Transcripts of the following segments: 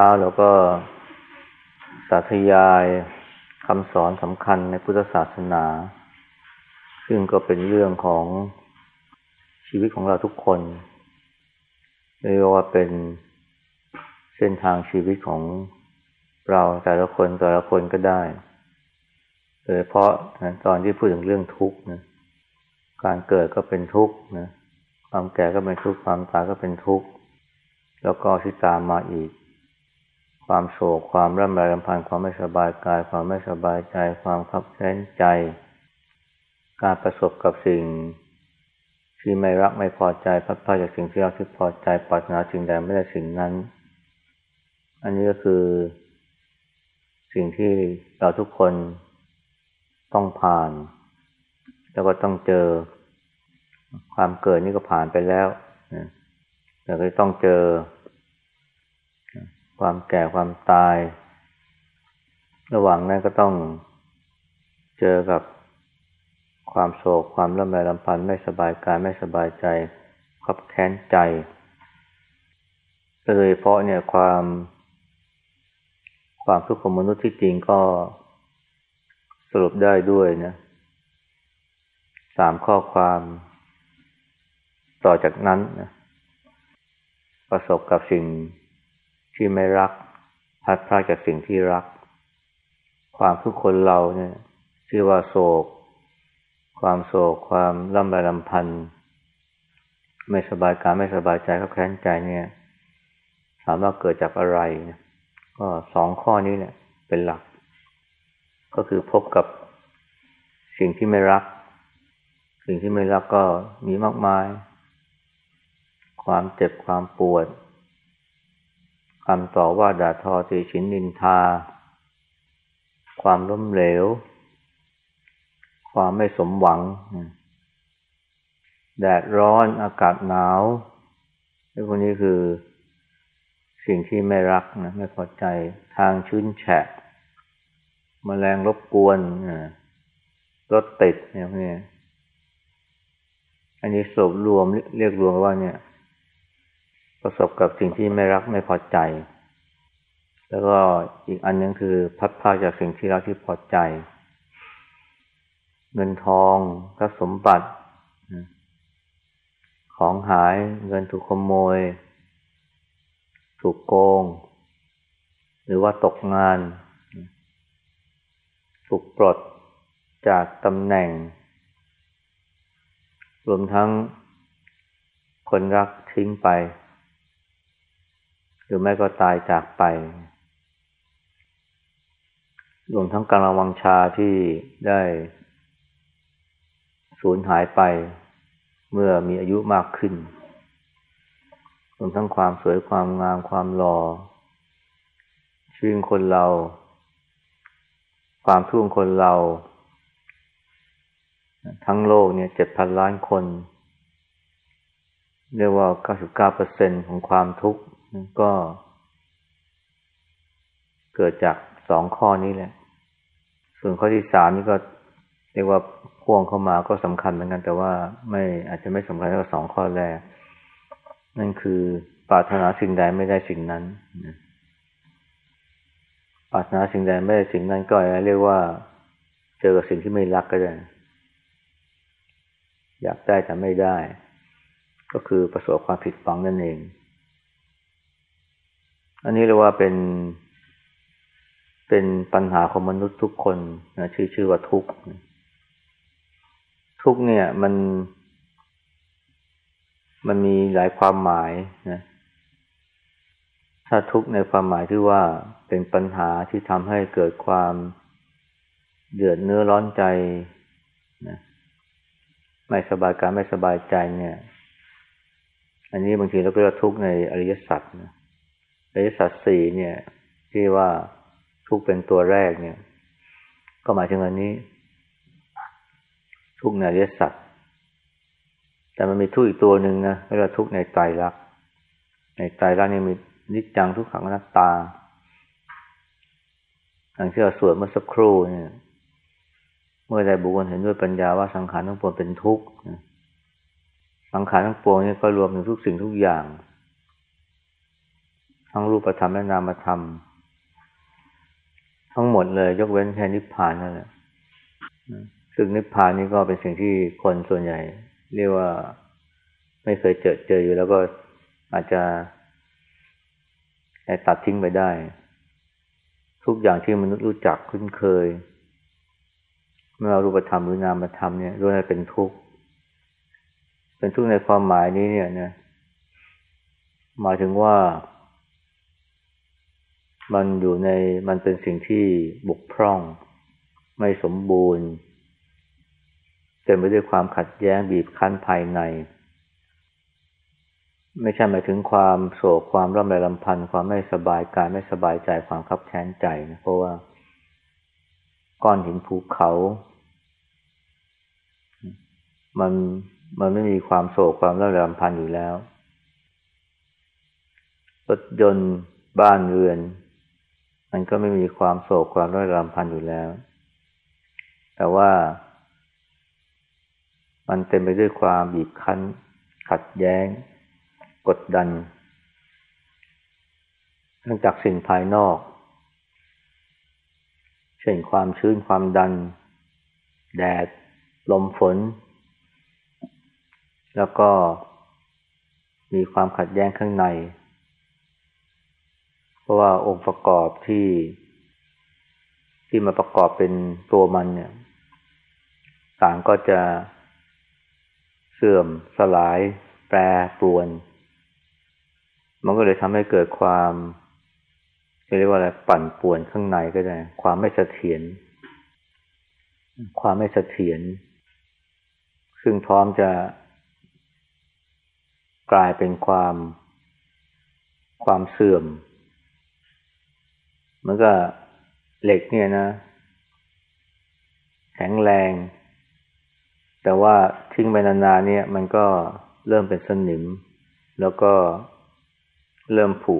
ช้าเราก็สาธยายคำสอนสำคัญในพุทธศาสนา ซึ่งก็เป็นเรื่องของชีวิตของเราทุกคนเรียกว่าเป็นเส้นทางชีวิตของเราแต่ละคนแต่ละคนก็ได้โดยเฉพาะตอนที่พูดถึงเรื่องทุกข์นะการเกิดก็เป็นทุกข์นะความแก่ก็เป็นทุกข์ความตายก็เป็นทุกข์แล้วก็ที่ตามมาอีก ความโศกความร่ำไรรำพันความไม่สบายกาย ความไม่สบายใจ ความขับแค้นใจ การประสบกับสิ่ง ที่ไม่รักไม่พอใจพัดพาจากสิ่งที่เราที่พอใจปรารถนาสิ่งใดไม่ได้สิ่งนั้น อันนี้ก็คือ สิ่งที่เราทุกคนต้องผ่าน แล้วก็ต้องเจอ ความเกิดนี่ก็ผ่านไปแล้วแต่ก็ต้องเจอ ความแก่ความตาย ระหว่างนั้นก็ต้องเจอกับความโศกความลำไรลำพันธ์ไม่สบายกายไม่สบายใจขับแค้นใจโดยเฉพาะเนี่ยความ ความทุกข์ของมนุษย์ที่จริงก็สรุปได้ด้วยนะสามข้อความต่อจากนั้นนะประสบกับสิ่ง ที่ไม่รักพัดพลาดจากสิ่งที่รัก ความทุกคนเราเนี่ยชื่อว่าโศก ความโศก ความล่ำไรลำพันธ์ไม่สบายกายไม่สบายใจก็แค้นใจเนี่ย ถามว่าเกิดจากอะไร ก็สองข้อนี้เนี่ย เป็นหลัก ก็คือพบกับสิ่งที่ไม่รัก สิ่งที่ไม่รักก็มีมากมาย ความเจ็บความปวด คำต่อว่าด่าทอตีฉินนินทา ความล้มเหลว ความไม่สมหวัง แดดร้อนอากาศหนาวนี่พวกนี้คือสิ่งที่ไม่รักนะไม่พอใจทางชื้นแฉะมแมลงรบกวนรถติดเนี่ยพวกนี้อันนี้สบรวมเรียกรวมว่าเนี่ย ประสบกับสิ่งที่ไม่รักไม่พอใจ แล้วก็อีกอันนึงคือพัดพาจากสิ่งที่รักที่พอใจ เงินทองทรัพย์สมบัติ ของหายเงินถูกขโมย ถูกโกง หรือว่าตกงาน ถูกปลดจากตำแหน่ง รวมทั้งคนรักทิ้งไป รือไม่ก็ตายจากไป รวมทั้งการระวังชาที่ได้สูญหายไปเมื่อมีอายุมากขึ้น รวมทั้งความสวยความงามความหลอ่อชีวิตคนเรา ความทุ่งคนเรา ทั้งโลกเนี่ยเจ็ดพันล้านคน เรียกว่าเก้าสิบเก้าเปอร์เซ็นของความทุกข์ ก็ เกิดจากสองข้อนี้แหละ ส่วนข้อที่สามนี่ก็เรียกว่าพ่วงเข้ามาก็สำคัญเหมือนกัน แต่ว่าไม่อาจจะไม่สำคัญเท่าสองข้อแรก นั่นคือปรารถนาสิ่งใดไม่ได้สิ่งนั้นปรารถนาสิ่งใดไม่ได้สิ่งนั้นก็เรียกว่า เจอกับสิ่งที่ไม่รักก็ได้อยากได้แต่ไม่ได้ ก็คือประสบความผิดหวังนั่นเอง อันนี้เรียกว่าเป็น เป็นปัญหาของมนุษย์ทุกคนนะชื่อชื่อว่าทุกข์ทุกข์เนี่ยมัน มันมีหลายความหมายนะถ้าทุกข์ในความหมายที่ว่าเป็นปัญหาที่ทำให้เกิดความเดือดเนื้อร้อนใจนะไม่สบายกายไม่สบายใจเนี่ย อันนี้บางทีเราก็เรียกทุกข์ในอริยสัจนะ อริสัตสี่เนี่ย ที่ว่าทุกเป็นตัวแรกเนี่ย ก็หมายถึงอันนี้ ทุกในอริสัตแต่มันมีทุกอีกตัวหนึ่งนะเรียกว่าทุกในใจรักในใจรักนี่มีนิจจังทุกขังนัตตาอย่างที่เราสวดเมื่อสักครู่เนี่ย เมื่อใดบุคคลเห็นด้วยปัญญาว่าสังขารทั้งปวงเป็นทุกข์สังขารทั้งปวงนี่ก็รวมถึงทุกสิ่งทุกอย่าง ทั้งรูปธรรมและนามธรรม ทั้งหมดเลยยกเว้นแค่นิพพานนั่นแหละซึ่งนิพพานนี่ก็เป็นสิ่งที่คนส่วนใหญ่ เรียกว่าไม่เคยเจอเจออยู่แล้วก็อาจจะตัดทิ้งไปได้ ทุกอย่างที่มนุษย์รู้จักคุ้นเคยไม่ว่ารูปธรรมหรือนามธรรมเนี่ยล้วนเป็นทุกข์เป็นทุกข์ในความหมายนี้เนี่ยนะหมายถึงว่า มันอยู่ในมันเป็นสิ่งที่บกพร่อง ไม่สมบูรณ์เต็มไปด้วยความขัดแย้งบีบคั้นภายใน ไม่ใช่หมายถึงความโศกความร่ำไรลำพันธ์ความไม่สบายกายไม่สบายใจความคับแค้นใจนะเพราะว่าก้อนหินภูเขา มันมันไม่มีความโศกความร่ำไรลำพันธ์อยู่แล้วรถยนต์บ้านเรือน มันก็ไม่มีความโศกความร่ำไรำพันอยู่แล้ว แต่ว่ามันเต็มไปด้วยความบีบคั้น ขัดแย้ง กดดันเนื่องจากสิ่งภายนอก เช่นความชื้นความดัน แดด ลมฝน แล้วก็มีความขัดแย้งข้างใน ราะว่าองค์ประกอบที่ ที่มาประกอบเป็นตัวมันเนี่ยต่างก็จะเสื่อมสลาย แปรปรวน มันก็เลยทำให้เกิดความเรียกว่าอะไรปั่นป่วนข้างในก็ได้ ความไม่เสถียรความไม่เสถียรซึ่งพร้อมจะกลายเป็นความความเสื่อม มันก็เหล็กเนี่ยนะ แข็งแรง แต่ว่าทิ้งไปนานๆเนี่ย มันก็เริ่มเป็นสนิม แล้วก็เริ่มผุ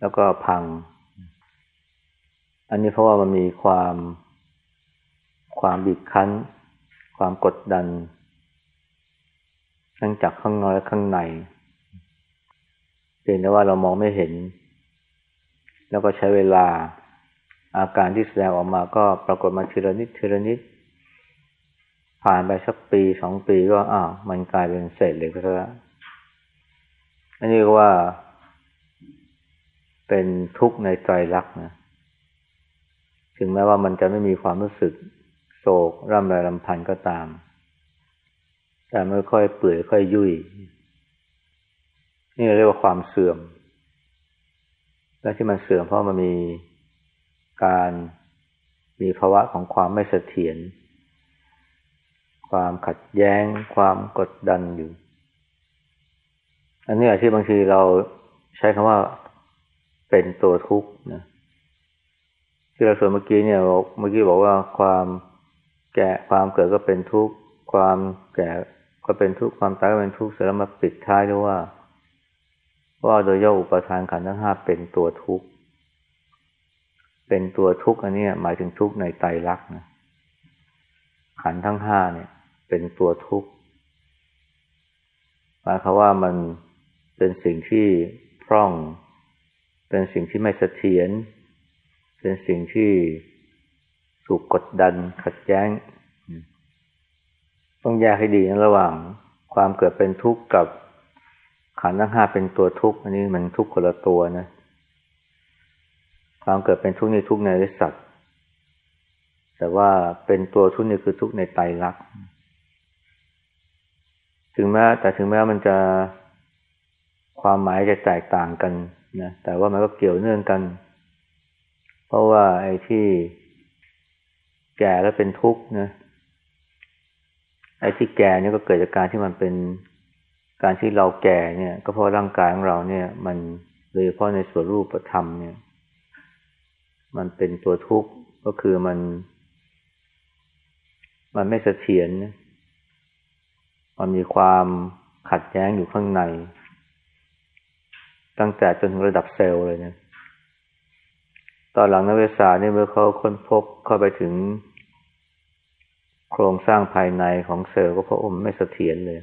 แล้วก็พัง อันนี้เพราะว่ามันมีความ ความบีบคั้น ความกดดันทั้งจากข้างนอกและข้างในเพียงแต่ว่าเรามองไม่เห็น แล้วก็ใช้เวลาอาการที่แสดงออกมาก็ปรากฏมาทีละนิดทีละนิด ผ่านไปสักปีสองปีก็อ้าวมันกลายเป็นเศษเหล็กไปแล้วอันนี้ก็ว่าเป็นทุกข์ในใจรักนะ ถึงแม้ว่ามันจะไม่มีความรู้สึกโศกร่ำไรลำพันธ์ก็ตาม แต่ไม่ค่อยเปื่อยค่อยยุ่ย นี่เรียกว่าความเสื่อม และที่มันเสื่อมเพราะมันมีการมีภาวะของความไม่เสถียร ความขัดแย้ง ความกดดันอยู่ อันนี้อาที่บางทีเราใช้คำว่าเป็นตัวทุกข์นะที่เราสวนเมื่อกี้เนี่ยเมื่อกี้บอกว่าความแก่ความเกิดก็เป็นทุกข์ ความแก่ก็เป็นทุกข์ ความตายก็เป็นทุกข์เสร็จแล้วมาปิดท้ายด้วยว่า ว่าโดยย่ออุปทานขันธ์ทั้งห้าเป็นตัวทุกข์ เป็นตัวทุกข์อันนี้หมายถึงทุกข์ในไตรลักษณ์นะขันธ์ทั้งห้าเนี่ย เป็นตัวทุกข์หมายความว่ามันเป็นสิ่งที่พร่อง เป็นสิ่งที่ไม่เสถียรเป็นสิ่งที่ถูกกดดันขัดแย้ง ต้องแยกให้ดีนะระหว่างความเกิดเป็นทุกข์กับ ขันธ์ทั้งห้าเป็นตัวทุกข์อันนี้มันทุกข์คนละตัวนะความเกิดเป็นทุกข์ในทุกข์ในสัตว์แต่ว่าเป็นตัวทุกข์นี่คือทุกข์ในไตรลักษณ์ถึงแม้แต่ถึงแม้มันจะความหมายจะแตกต่างกันนะแต่ว่ามันก็เกี่ยวเนื่องกัน เพราะว่าไอ้ที่แก่แล้วเป็นทุกข์นะไอ้ที่แก่เนี่ยก็เกิดจากการที่มันเป็น การที่เราแก่เนี่ย ก็เพราะร่างกายของเราเนี่ย มันโดยเฉพาะในส่วนรูปธรรมเนี่ย มันเป็นตัวทุกข์ก็คือมัน มันไม่เสถียรมันมีความขัดแย้งอยู่ข้างใน ตั้งแต่จนถึงระดับเซลล์เลยเนี่ยตอนหลังนักวิทยาศาสตร์เนี่ยเมื่อเขาค้นพบเข้าไปถึง โครงสร้างภายในของเซลล์ก็เพราะอมไม่เสถียรเลย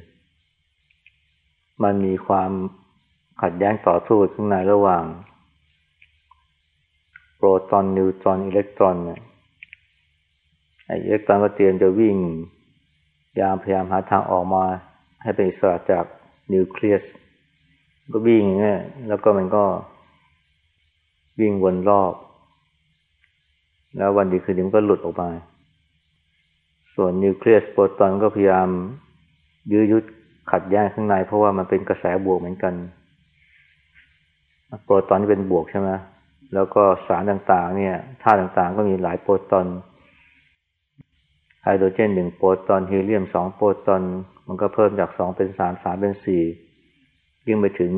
มันมีความขัดแย้งต่อสู้ข้างในระหว่าง โปรตอนนิวตรอนอิเล็กตรอนเนี่ยไออิเล็กตรอนก็เตรียมจะวิ่งยามพยายามหาทางออกมา ให้เป็นอิสระจากนิวเคลียสก็วิ่งเงี้ยแล้วก็มันก็วิ่งวนรอบ แล้ววันดีคืนดีมันก็หลุดออกมา ส่วนนิวเคลียสโปรตอนก็พยายามยื้อยุด ขัดแย้งข้างใน เพราะว่ามันเป็นกระแสบวกเหมือนกัน โปรตอนที่เป็นบวกใช่ไหมแล้วก็สารต่างๆ เนี่ยธาตุต่างๆ ก็มีหลายโปรตอนไฮโดรเจนหนึ่งโปรตอนฮีเลียมสองโปรตอนมันก็เพิ่มจากสองเป็นสามสามเป็นสี่ยิ่งไปถึง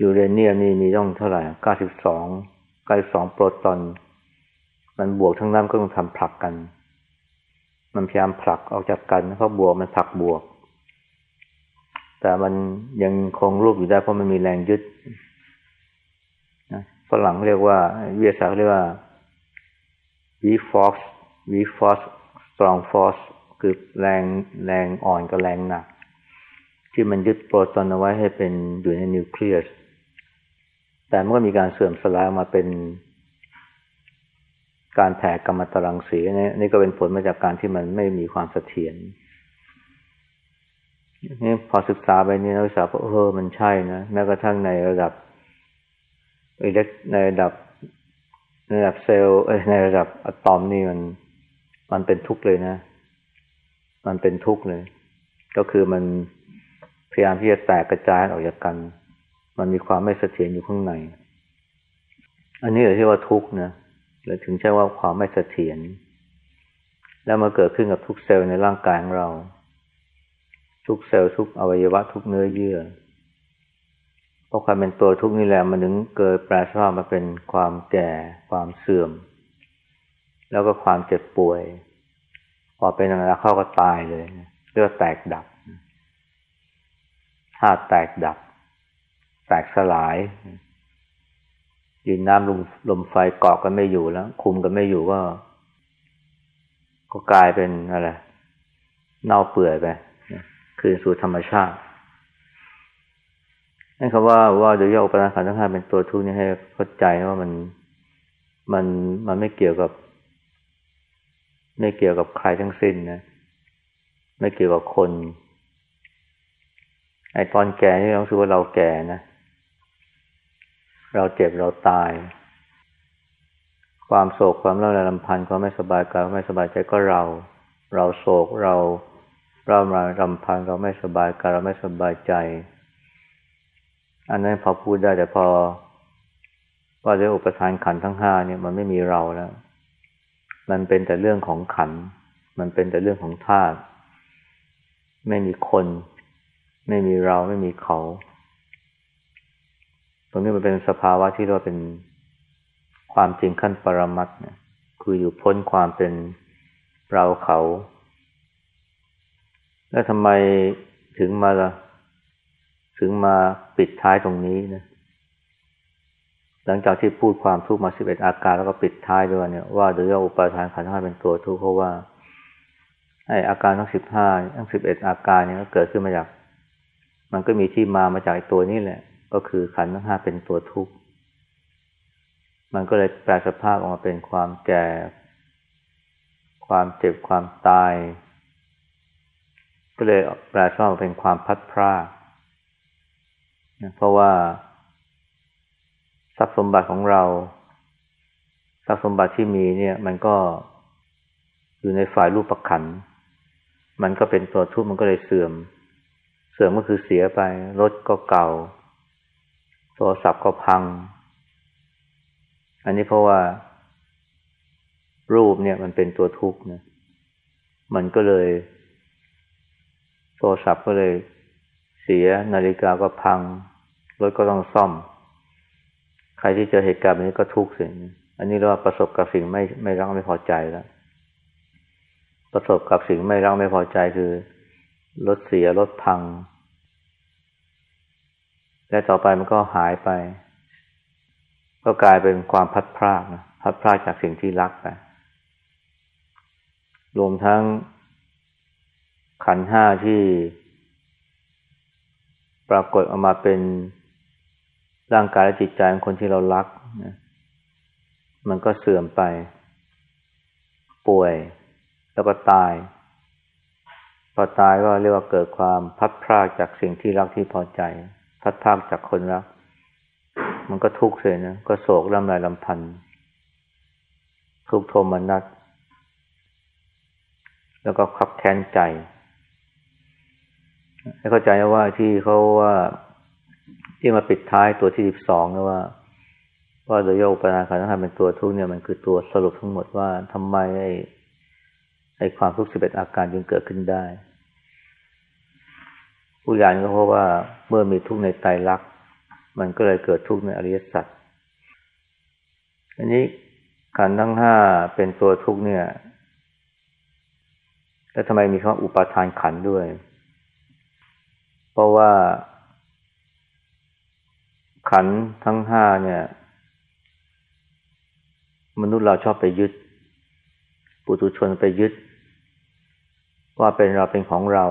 ยูเรเนียมนี่มีต้องเท่าไหร่เก้าสิบสองเก้าสิบสองโปรตอน มันบวกทั้งนั้นก็ต้องทำผลักกัน มันพยายามผลักออกจากกันเพราะบวกมันผลักบวก แต่มันยังคงรูปอยู่ได้เพราะมันมีแรงยึดนะฝรั่งเรียกว่าวิทยาศาสตร์เรียกว่า weak force weak force strong force คือแรงแรงอ่อนกับแรงหนัก ที่มันยึดโปรตอนเอาไว้ให้เป็นอยู่ในนิวเคลียสแต่มันก็มีการเสื่อมสลายมาเป็น การแผ่กรรมตรังสีนี่ก็เป็นผลมาจากการที่มันไม่มีความเสถียร นี่พอศึกษาไปนี่นักศึกษาก็เออมันใช่นะแม้กระทั่งในระดับอิเล็กในระดับในระดับเซลล์ในระดับอะตอมนี่มันมันเป็นทุกข์เลยนะ มันเป็นทุกข์เลย ก็คือมันพยายามที่จะแตกกระจายออกจากกัน มันมีความไม่เสถียรอยู่ข้างใน อันนี้เรียกว่าทุกข์นะหรือถึงใช้ว่าความไม่เสถียรแล้วมาเกิดขึ้นกับทุกเซลล์ในร่างกายของเรา ทุกเซลล์ทุกอวัยวะทุกเนื้อเยื่อ เพราะความเป็นตัวทุกนี่แหละมันถึงเกิดแปลสภาพมาเป็นความแก่ความเสื่อม แล้วก็ความเจ็บป่วย พอเป็นอย่างนั้นเข้าก็ตายเลยเลือดแตกดับธาตุแตกดับ แตกสลายดินน้ำลมลมไฟเกาะกันไม่อยู่แล้ว คุมกันไม่อยู่ก็ ก็กลายเป็นอะไรเน่าเปื่อยไป คืนสู่ธรรมชาตินั่นคำว่าว่าโดยย่ออุปทานขันธ์ทั้งห้าเป็นตัวทุกข์นี่ให้เข้าใจว่ามันมันมันไม่เกี่ยวกับ ไม่เกี่ยวกับใครทั้งสิ้นนะไม่เกี่ยวกับคน ไอตอนแก่นี่เราคิดว่าเราแก่นะ เราเจ็บเราตาย ความโศกความเล่าลำพันธ์ความไม่สบายกายไม่สบายใจก็เรา เราโศกเรา เรามาลำพันเราไม่สบายกายเราไม่สบายใจ อันนั้นพอพูดได้แต่พอว่าเรื่องอุปทานขันทั้งห้าเนี่ยมันไม่มีเราแล้ว มันเป็นแต่เรื่องของขัน มันเป็นแต่เรื่องของธาตุไม่มีคน ไม่มีเราไม่มีเขา ตรงนี้มันเป็นสภาวะที่เราเป็นความจริงขั้นปรมัตเนี่ยคืออยู่พ้นความเป็นเราเขา แล้วทำไมถึงมาละถึงมาปิดท้ายตรงนี้นะ หลังจากที่พูดความทุกข์มาสิบเอ็ดอาการแล้วก็ปิดท้ายด้วยเนี่ยว่าโดยย่ออุปาทานขันธ์ห้าเป็นตัวทุกข์เพราะว่าไออาการทั้งสิบห้าทั้งสิบเอ็ดอาการเนี่ยก็เกิดขึ้นมาจาก มันก็มีที่มามาจากตัวนี้แหละ ก็คือขันธ์ทั้งห้าเป็นตัวทุกข์มันก็เลยแปลสภาพออกมาเป็นความแก่ ความเจ็บความตาย ก็เลยแปลสภาพเป็นความพัดพรากเพราะว่า ทรัพย์สมบัติของเรา ทรัพย์สมบัติที่มีเนี่ย มันก็อยู่ในฝ่ายรูปประขัน มันก็เป็นตัวทุกข์มันก็เลยเสื่อม เสื่อมก็คือเสียไป รถก็เก่า โทรศัพท์ก็พัง อันนี้เพราะว่า รูปเนี่ยมันเป็นตัวทุกข์นะ มันก็เลย โทรศัพท์ก็เลยเสียนาฬิกาก็พังรถก็ต้องซ่อม ใครที่เจอเหตุการณ์แบบนี้ก็ทุกข์สิอันนี้เรียกว่าประสบกับสิ่งไม่ไม่รักไม่พอใจแล้ว ประสบกับสิ่งไม่รักไม่พอใจคือรถเสียรถพัง และต่อไปมันก็หายไป ก็กลายเป็นความพัดพรากนะพัดพรากจากสิ่งที่รักไป รวมทั้ง ขันห้าที่ ปรากฏออกมาเป็นร่างกายและจิตใจของคนที่เรารักนะมันก็เสื่อมไป ป่วย แล้วก็ตาย พอตายก็เรียกว่าเกิดความพัดพรากจากสิ่งที่รักที่พอใจ พัดพรากจากคนรัก มันก็ทุกข์เลยนะ ก็โศกลำลายลำพันธ์ทุกโทมนัสแล้วก็ขับแค้นใจ ให้เข้าใจนะว่าที่เขาว่าที่มาปิดท้ายตัวที่สิบสองนะว่า ว่าโดยโยกปนาคารทั้งเป็นตัวทุกเนี่ยมันคือตัวสรุปทั้งหมดว่าทำไมไอ้ไอ้ความทุกข์สิบเอ็ดอาการจึงเกิดขึ้นได้ผู้ยานก็เพราะว่าเมื่อมีทุกข์ในไตรลักษณ์มันก็เลยเกิดทุกข์ในอริยสัจอันนี้ขันทั้งห้าเป็นตัวทุกข์เนี่ยแล้วทำไมมีคำว่าอุปาทานขันด้วย ราะว่า ขันทั้งห้าเนี่ย มนุษย์เราชอบไปยึด ปุถุชนไปยึด ว่าเป็นเราเป็นของเรา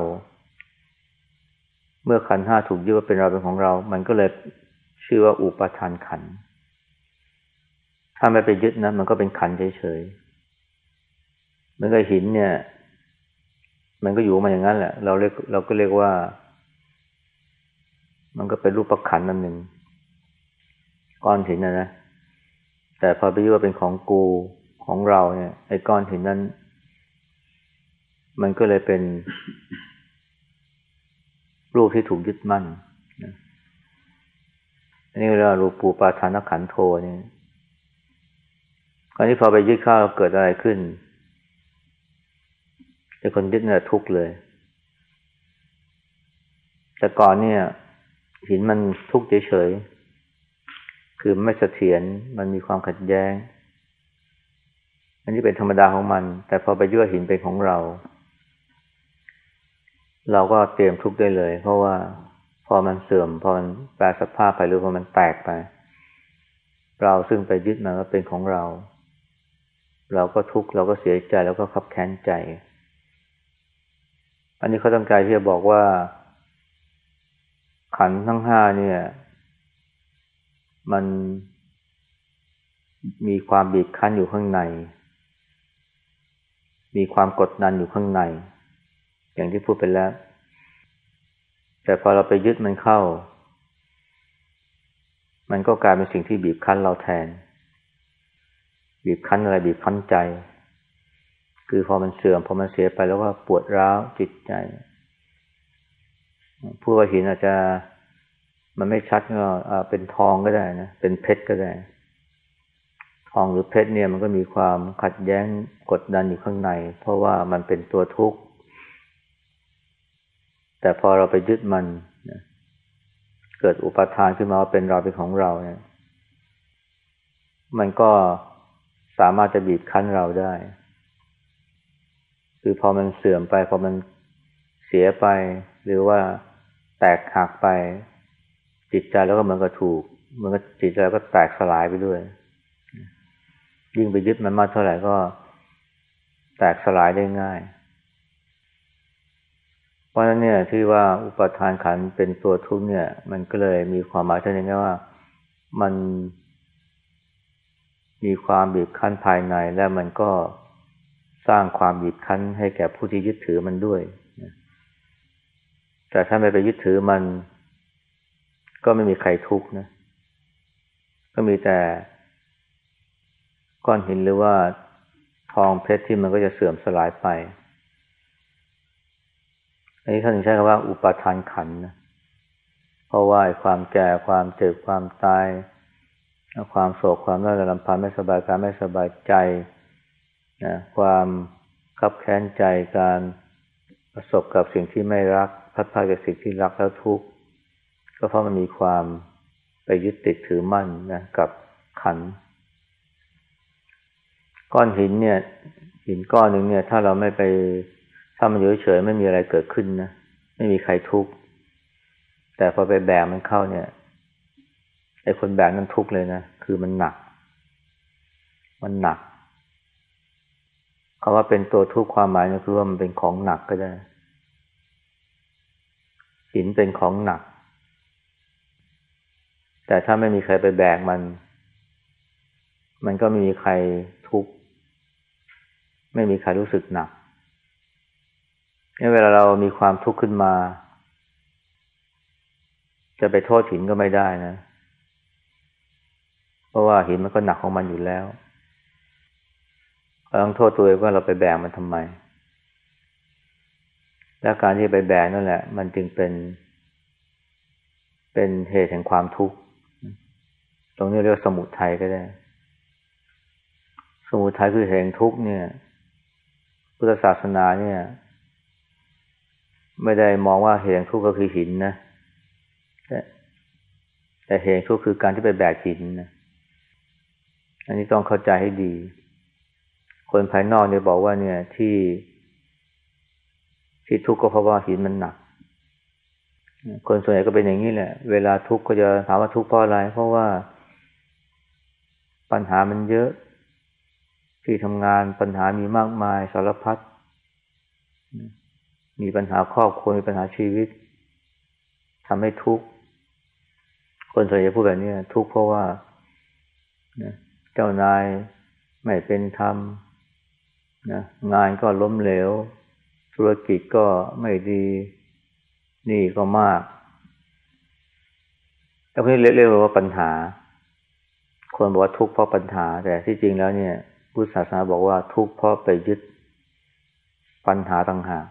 เมื่อขันห้าถูกยึดว่าเป็นเราเป็นของเรา มันก็เลยชื่อว่าอุปทานขัน ถ้าไม่ไปยึดนะมันก็เป็นขันเฉยๆเหมือนกับหินเนี่ย มันก็อยู่มาอย่างนั้นแหละ เราเรียกเราก็เรียกว่า มันก็เป็นรูปประขันนั่นหนึ่งก้อนหินนะนะ แต่พอไปยึดว่าเป็นของกูของเราเนี่ย ไอ้ก้อนหินนั้น มันก็เลยเป็นรูปที่ถูกยึดมั่นอันนี้เรารูปูปาทานขันโทนี่คราวนี้พอไปยึดข้าวเกิดอะไรขึ้นไอ้คนยึดเนี่ยทุกข์เลย แต่ก่อนเนี่ย หินมันทุกข์เฉยๆ คือไม่เสถียร มันมีความขัดแย้ง อันนี้เป็นธรรมดาของมัน แต่พอไปยั่วหินเป็นของเรา เราก็เตรียมทุกข์ได้เลย เพราะว่าพอมันเสื่อม พอมันแปลสภาพไปหรือพอมันแตกไป เราซึ่งไปยึดมันว่าเป็นของเรา เราก็ทุกข์เราก็เสียใจ แล้วก็ขับแค้นใจ อันนี้เขาต้องการที่จะบอกว่า ขันทั้งห้าเนี่ย มันมีความบีบคั้นอยู่ข้างใน มีความกดดันอยู่ข้างใน อย่างที่พูดไปแล้ว แต่พอเราไปยึดมันเข้า มันก็กลายเป็นสิ่งที่บีบคั้นเราแทน บีบคั้นอะไรบีบคั้นใจ คือพอมันเสื่อมพอมันเสียไปแล้วก็ปวดร้าวจิตใจ ผู้ว่าหินอาจจะมันไม่ชัดก็เป็นทองก็ได้นะ เป็นเพชรก็ได้ ทองหรือเพชรเนี่ยมันก็มีความขัดแย้งกดดันอยู่ข้างใน เพราะว่ามันเป็นตัวทุกข์ แต่พอเราไปยึดมันเกิดอุปทานขึ้นมาว่าเป็นเราเป็นของเราเนี่ย มันก็สามารถจะบีบคั้นเราได้ คือพอมันเสื่อมไปพอมัน เสียไป หรือว่าแตกหักไป จิตใจแล้วก็เหมือนกับถูกเหมือนกับจิตใจก็แตกสลายไปด้วย ยิ่งไปยึดมันมากเท่าไหร่ก็แตกสลายได้ง่าย เพราะฉะนั้นเนี่ยที่ว่าอุปทานขันเป็นตัวทุกข์เนี่ย มันก็เลยมีความหมายเท่านี้ว่ามันมีความบีบคั้นภายในและมันก็สร้างความบีบคั้นให้แก่ผู้ที่ยึดถือมันด้วย แต่ถ้าไม่ไปยึดถือมัน ก็ไม่มีใครทุกข์นะ ก็มีแต่ ก้อนหินหรือว่าทองเพชรที่มันก็จะเสื่อมสลายไป อันนี้ท่านใช้คำว่าอุปทานขันนะ เพราะว่าความแก่ความเจ็บความตาย ความโศกความน่าจะลำพันไม่สบายกายไม่สบายใจนะความขับแค้นใจการประสบกับสิ่งที่ไม่รัก พัดพากับสิ่งที่รักแล้วทุกข์ก็เพราะมันมีความไปยึดติดถือมั่นนะกับขัน ก้อนหินเนี่ย หินก้อนหนึ่งเนี่ย ถ้าเราไม่ไปถ้ามันอยู่เฉยไม่มีอะไรเกิดขึ้นนะไม่มีใครทุกข์แต่พอไปแบกมันเข้าเนี่ยไอ้คนแบกนั้นทุกข์เลยนะคือมันหนัก มันหนักคาว่าเป็นตัวทุกข์ความหมายก็คือว่ามันเป็นของหนักก็ได้ หินเป็นของหนัก แต่ถ้าไม่มีใครไปแบกมัน มันก็ไม่มีใครทุกข์ ไม่มีใครรู้สึกหนักเวลาเรามีความทุกข์ขึ้นมา จะไปโทษหินก็ไม่ได้นะ เพราะว่าหินมันก็หนักของมันอยู่แล้วเราต้องโทษตัวเองว่าเราไปแบกมันทำไม และการที่ไปแบกนั่นแหละ มันจึงเป็น เป็นเหตุแห่งความทุกข์ ตรงนี้เรียกสมุทัยก็ได้ สมุทัยคือเหตุแห่งทุกข์เนี่ย พุทธศาสนาเนี่ย ไม่ได้มองว่าเหตุแห่งทุกข์ก็คือหินนะ แต่แต่เหตุแห่งทุกข์คือการที่ไปแบกหินนะ อันนี้ต้องเข้าใจให้ดี คนภายนอกเนี่ยบอกว่าเนี่ยที่ ที่ทุกข์ก็เพราะว่าหินมันหนัก คนส่วนใหญ่ก็เป็นอย่างนี้แหละ เวลาทุกข์ก็จะถามว่าทุกข์เพราะอะไร เพราะว่าปัญหามันเยอะ ที่ทำงานปัญหามีมากมายสารพัดมีปัญหาครอบครัวมีปัญหาชีวิตทำให้ทุกข์คนส่วนใหญ่พูดแบบนี้ทุกข์เพราะว่าเจ้านายไม่เป็นธรรมนะงานก็ล้มเหลว ธุรกิจก็ไม่ดีนี่ก็มากแล้วพี่เรียกว่าปัญหา คนบอกว่าทุกข์เพราะปัญหา แต่ที่จริงแล้วเนี่ยพุทธศาสนาบอกว่าทุกข์เพราะไปยึดปัญหาต่างหาก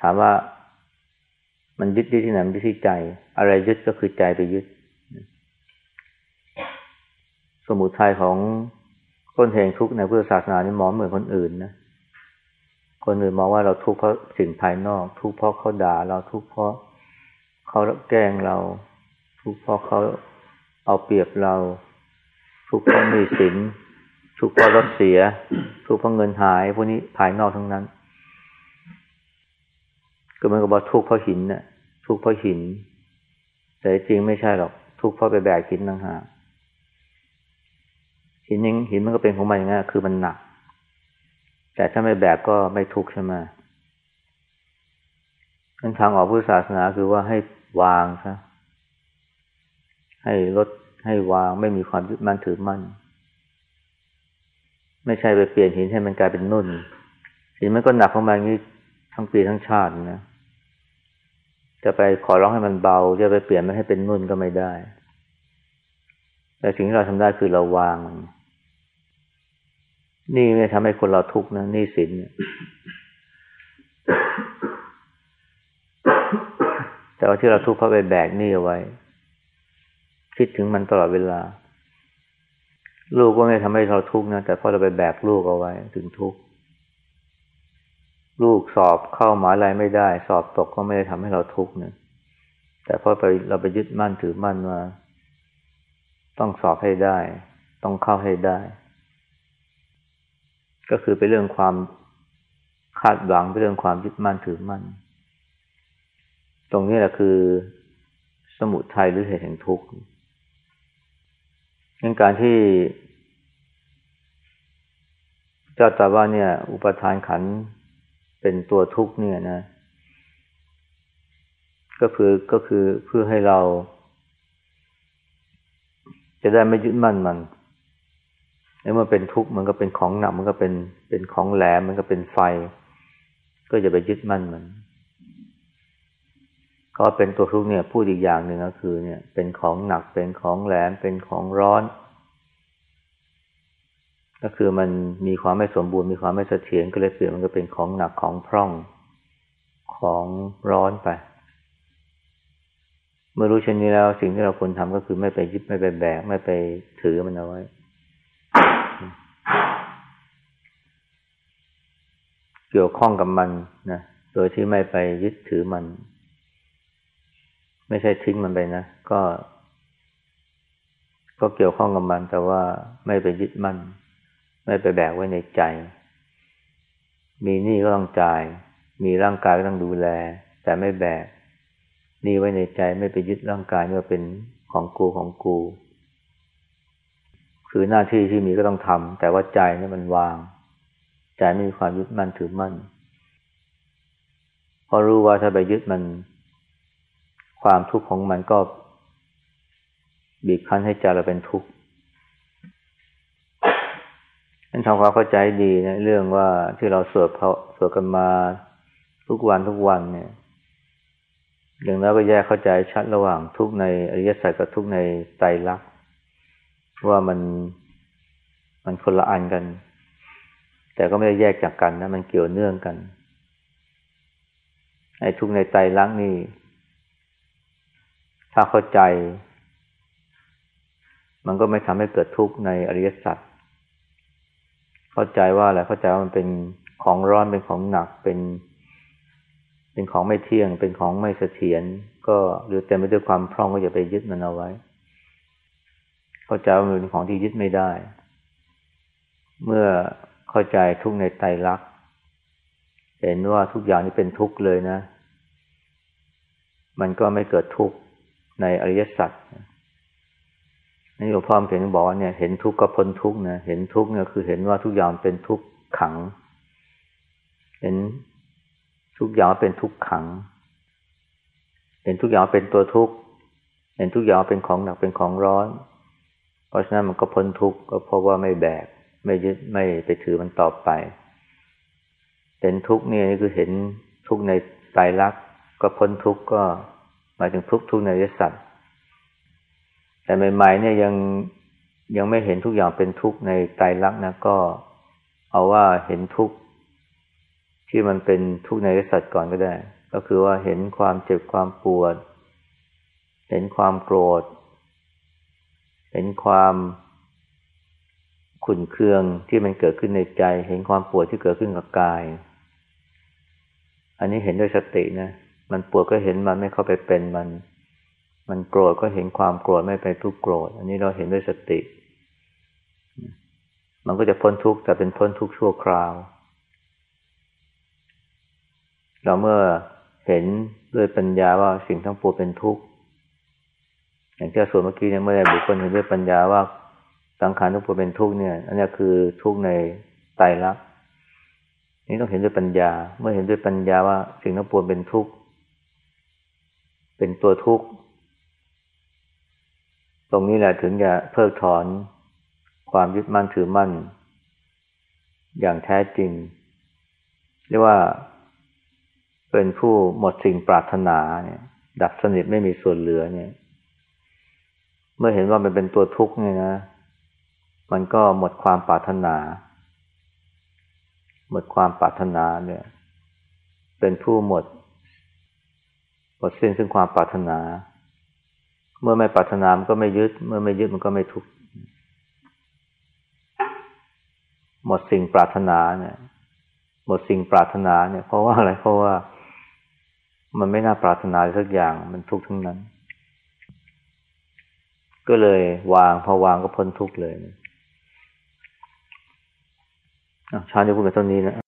ถามว่ามันยึดที่ไหนมันยึดที่ใจ อะไรยึดก็คือใจไปยึด สมุทัยของต้นเหตุทุกข์ในพุทธศาสนานี่มองเหมือนคนอื่นนะ คนอื่นมองว่าเราทุกข์เพราะสิ่งภายนอก ทุกข์เพราะเขาด่าเราทุกข์เพราะเขาแกล้งเรา ทุกข์เพราะเขาเอาเปรียบเรา ทุกข์เพราะมีสินทุกข์เพราะรถเสีย ทุกข์เพราะเงินหายพวกนี้ภายนอกทั้งนั้น ก็เหมือนกับว่าทุกข์เพราะหินเนี่ยทุกข์เพราะหิน แต่จริงไม่ใช่หรอก ทุกข์เพราะไปแบกหินต่างหากหินยังหินมันก็เป็นของมันอย่างนี้คือมันหนัก แต่ถ้าไม่แบกก็ไม่ทุกข์ใช่ไหมนันทางออกพุทธศาสนาคือว่าให้วางซะให้ลดให้วางไม่มีความยึดมั่นถือมั่น ไม่ใช่ไปเปลี่ยนหินให้มันกลายเป็นนุ่น หินมันก็หนักของมันนี้ทั้งปีทั้งชาตินะ จะไปขอร้องให้มันเบา จะไปเปลี่ยนมันให้เป็นนุ่นก็ไม่ได้ แต่สิ่งที่เราทำได้คือเราวางมัน นี่ไม่ทำให้คนเราทุกข์นะนี่สินแต่ว่าที่เราทุกข์เพราะไปแบกนี่เอาไว้ คิดถึงมันตลอดเวลา ลูกก็ไม่ทำให้เราทุกข์นะแต่พอเราไปแบกลูกเอาไว้ ถึงทุกข์ลูกสอบเข้าหมายอะไรไม่ได้ สอบตกก็ไม่ได้ทำให้เราทุกข์นะแต่พอไปเราไปยึดมั่นถือมั่นว่าต้องสอบให้ได้ ต้องเข้าให้ได้ ก็คือเป็นเรื่องความคาดหวังเป็นเรื่องความยึดมั่นถือมั่น ตรงนี้แหละคือ สมุทัยหรือเหตุแห่งทุกข์ในการที่ เจ้าตาว่าเนี่ย อุปทานขันเป็นตัวทุกข์เนี่ยนะ ก็คือก็คือเพื่อให้เรา จะได้ไม่ยึดมั่นมัน แล้วมันเป็นทุกข์มันก็เป็นของหนักมันก็เป็นเป็นของแหลมมันก็เป็นไฟ ก็จะไปยึดมั่นมันเขาเป็นตัวทุกข์เนี่ยพูดอีกอย่างหนึ่งก็คือเนี่ย เป็นของหนักเป็นของแหลมเป็นของร้อน ก็คือมันมีความไม่สมบูรณ์มีความไม่เสถียรก็เลยเปลี่ยนมันก็เป็นของหนักของพร่องของร้อนไป เมื่อรู้เช่นนี้แล้วสิ่งที่เราควรทำก็คือไม่ไปยึดไม่ไปแบกไม่ไปถือมันเอาไว้ เกี่ยวข้องกับมันนะโดยที่ไม่ไปยึดถือมัน ไม่ใช่ทิ้งมันไปนะก็ ก็เกี่ยวข้องกับมัน แต่ว่าไม่ไปยึดมันไม่ไปแบกไว้ในใจ มีหนี้ก็ต้องจ่าย มีร่างกายก็ต้องดูแล แต่ไม่แบกหนี้ไว้ในใจไม่ไปยึดร่างกายว่าเป็นของกูของกู คือหน้าที่ที่มีก็ต้องทำแต่ว่าใจนี่มันวาง ใจไม่มีความยึดมั่นถือมั่นพอรู้ว่าถ้าไปยึดมัน ความทุกข์ของมันก็ บีบคั้นให้ใจเราเป็นทุกข์นั่นทำความเข้าใจดีนะเรื่องว่าที่เราสวดเพาสวดกันมาทุกวันทุกวันเนี่ยอย่างนั้นก็แยกเข้าใจชัดระหว่างทุกในอริยสัจกับทุกในไตรลักษณ์ว่ามันมันคนละอันกัน แต่ก็ไม่ได้แยกจากกันนะ มันเกี่ยวเนื่องกันไอ้ทุกในไตรลักนี่ ถ้าเข้าใจ มันก็ไม่ทำให้เกิดทุกข์ในอริยสัจเข้าใจว่าอะไรเข้าใจว่ามันเป็นของร้อนเป็นของหนักเป็น เป็นของไม่เที่ยง เป็นของไม่เสถียรก็หรือเต็มไปด้วยความพร่องก็อย่าไปยึดมันเอาไว้ เข้าใจว่ามันเป็นของที่ยึดไม่ได้ เมื่อ เข้าใจทุกในไตรลักษณ์เห็นว่าทุกอย่างนี้เป็นทุกข์เลยนะ มันก็ไม่เกิดทุกข์ในอริยสัจนี่หลวงพ่อเขียนบอกว่าเนี่ยเห็นทุกข์ก็พ้นทุกข์นะเห็นทุกข์เนี่ยคือเห็นว่าทุกอย่างเป็นทุกข์ขัง เห็นทุกอย่างเป็นทุกขัง เห็นทุกอย่างเป็นตัวทุกข์เห็นทุกอย่างเป็นของหนักเป็นของร้อน เพราะฉะนั้นมันก็พ้นทุกข์ก็เพราะว่าไม่แบก ไม่ยึดไม่ไปถือมันต่อไป เห็นทุกข์นี่คือเห็นทุกข์ในใจรักก็พ้นทุกข์ก็หมายถึงทุกข์ทุกในยสัตว์แต่ใหม่ๆเนี่ยยังยังไม่เห็นทุกอย่างเป็นทุกข์ในใจรักนะก็เอาว่าเห็นทุกข์ที่มันเป็นทุกข์ในสัตว์ก่อนก็ได้ ก็คือว่าเห็นความเจ็บความปวด เห็นความโกรธ เห็นความ ขุ่นเคืองที่มันเกิดขึ้นในใจ เห็นความปวดที่เกิดขึ้นกับกาย อันนี้เห็นด้วยสตินะ มันปวดก็เห็นมันไม่เข้าไปเป็นมัน มันโกรธก็เห็นความโกรธไม่ไปทุกโกรธ อันนี้เราเห็นด้วยสติ มันก็จะพ้นทุกข์แต่เป็นพ้นทุกข์ชั่วคราว เราเมื่อเห็นด้วยปัญญาว่าสิ่งทั้งปวงเป็นทุกข์ อย่างที่ส่วนเมื่อกี้เนี่ยเมื่อบุคคลเห็นด้วยปัญญาว่า สังขารทั้งปวงเป็นทุกข์เนี่ย อันนี้คือทุกข์ในไตรลักษณ์นี่ต้องเห็นด้วยปัญญา เมื่อเห็นด้วยปัญญาว่าสิ่งทั้งปวงเป็นทุกข์เป็นตัวทุกข์ตรงนี้แหละถึงจะเพิกถอนความยึดมั่นถือมั่น อย่างแท้จริง เรียกว่าเป็นผู้หมดสิ่งปรารถนาเนี่ย ดับสนิทไม่มีส่วนเหลือเนี่ย เมื่อเห็นว่ามันเป็นตัวทุกข์เนี่ยนะ มันก็หมดความปรารถนา หมดความปรารถนาเนี่ย เป็นผู้หมดหมดสิ้นซึ่งความปรารถนา เมื่อไม่ปรารถนามันก็ไม่ยึด เมื่อไม่ยึดมันก็ไม่ทุกข์หมดสิ่งปรารถนาเนี่ย หมดสิ่งปรารถนาเนี่ย เพราะว่าอะไรเพราะว่ามันไม่น่าปรารถนาสักอย่างมันทุกข์ทั้งนั้น ก็เลยวางพอวางก็พ้นทุกข์เลย ชาญจะพูดแบบต้นนี้นะ